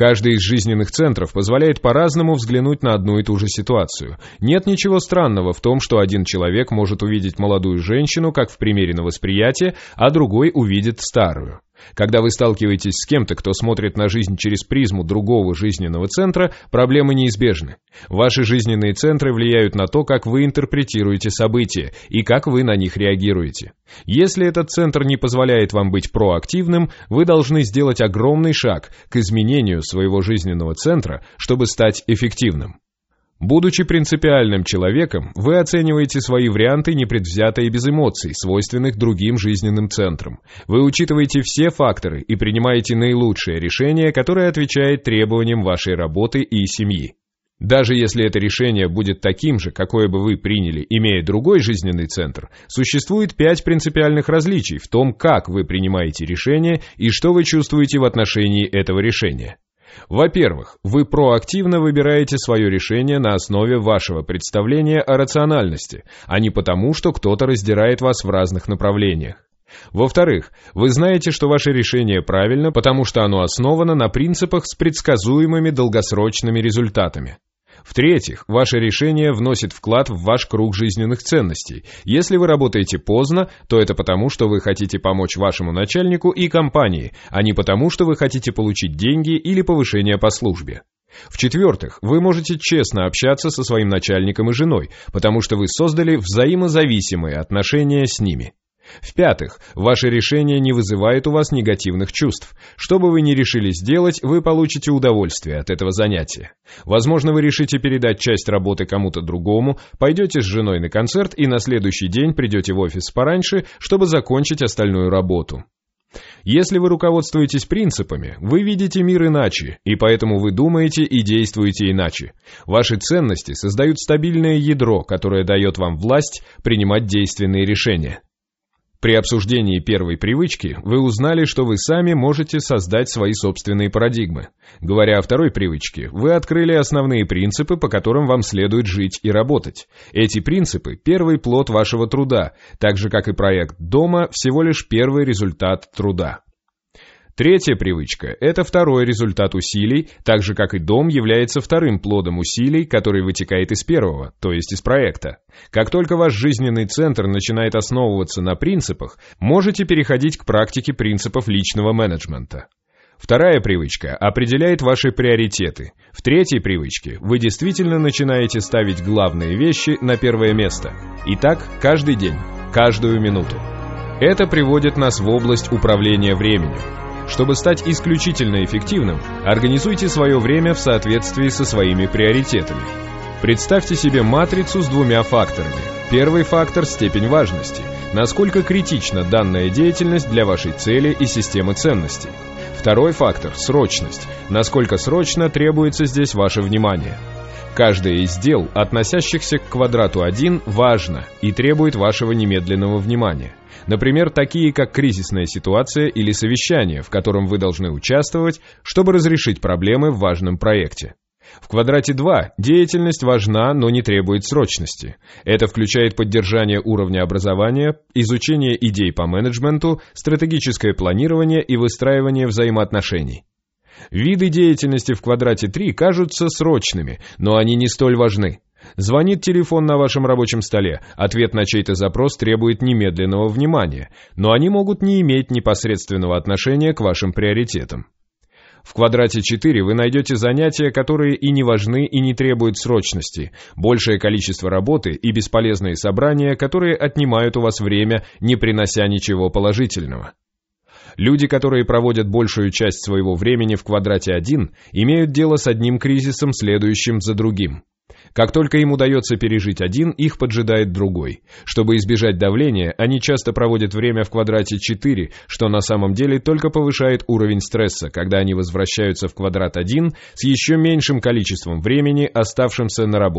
Каждый из жизненных центров позволяет по-разному взглянуть на одну и ту же ситуацию. Нет ничего странного в том, что один человек может увидеть молодую женщину, как в примере на восприятие, а другой увидит старую. Когда вы сталкиваетесь с кем-то, кто смотрит на жизнь через призму другого жизненного центра, проблемы неизбежны. Ваши жизненные центры влияют на то, как вы интерпретируете события и как вы на них реагируете. Если этот центр не позволяет вам быть проактивным, вы должны сделать огромный шаг к изменению своего жизненного центра, чтобы стать эффективным. Будучи принципиальным человеком, вы оцениваете свои варианты непредвзято и без эмоций, свойственных другим жизненным центрам. Вы учитываете все факторы и принимаете наилучшее решение, которое отвечает требованиям вашей работы и семьи. Даже если это решение будет таким же, какое бы вы приняли, имея другой жизненный центр, существует пять принципиальных различий в том, как вы принимаете решение и что вы чувствуете в отношении этого решения. Во-первых, вы проактивно выбираете свое решение на основе вашего представления о рациональности, а не потому, что кто-то раздирает вас в разных направлениях. Во-вторых, вы знаете, что ваше решение правильно, потому что оно основано на принципах с предсказуемыми долгосрочными результатами. В-третьих, ваше решение вносит вклад в ваш круг жизненных ценностей. Если вы работаете поздно, то это потому, что вы хотите помочь вашему начальнику и компании, а не потому, что вы хотите получить деньги или повышение по службе. В-четвертых, вы можете честно общаться со своим начальником и женой, потому что вы создали взаимозависимые отношения с ними. В-пятых, ваше решение не вызывает у вас негативных чувств. Что бы вы ни решили сделать, вы получите удовольствие от этого занятия. Возможно, вы решите передать часть работы кому-то другому, пойдете с женой на концерт и на следующий день придете в офис пораньше, чтобы закончить остальную работу. Если вы руководствуетесь принципами, вы видите мир иначе, и поэтому вы думаете и действуете иначе. Ваши ценности создают стабильное ядро, которое дает вам власть принимать действенные решения. При обсуждении первой привычки вы узнали, что вы сами можете создать свои собственные парадигмы. Говоря о второй привычке, вы открыли основные принципы, по которым вам следует жить и работать. Эти принципы – первый плод вашего труда, так же как и проект дома – всего лишь первый результат труда. Третья привычка – это второй результат усилий, так же как и дом является вторым плодом усилий, который вытекает из первого, то есть из проекта. Как только ваш жизненный центр начинает основываться на принципах, можете переходить к практике принципов личного менеджмента. Вторая привычка определяет ваши приоритеты. В третьей привычке вы действительно начинаете ставить главные вещи на первое место. И так каждый день, каждую минуту. Это приводит нас в область управления временем. Чтобы стать исключительно эффективным, организуйте свое время в соответствии со своими приоритетами. Представьте себе матрицу с двумя факторами. Первый фактор – степень важности. Насколько критична данная деятельность для вашей цели и системы ценностей. Второй фактор – срочность. Насколько срочно требуется здесь ваше внимание. Каждое из дел, относящихся к квадрату 1, важно и требует вашего немедленного внимания. Например, такие как кризисная ситуация или совещание, в котором вы должны участвовать, чтобы разрешить проблемы в важном проекте. В квадрате 2 деятельность важна, но не требует срочности. Это включает поддержание уровня образования, изучение идей по менеджменту, стратегическое планирование и выстраивание взаимоотношений. Виды деятельности в квадрате 3 кажутся срочными, но они не столь важны. Звонит телефон на вашем рабочем столе, ответ на чей-то запрос требует немедленного внимания, но они могут не иметь непосредственного отношения к вашим приоритетам. В квадрате 4 вы найдете занятия, которые и не важны, и не требуют срочности, большее количество работы и бесполезные собрания, которые отнимают у вас время, не принося ничего положительного. Люди, которые проводят большую часть своего времени в квадрате 1, имеют дело с одним кризисом, следующим за другим. Как только им удается пережить один, их поджидает другой. Чтобы избежать давления, они часто проводят время в квадрате 4, что на самом деле только повышает уровень стресса, когда они возвращаются в квадрат 1 с еще меньшим количеством времени, оставшимся на работу.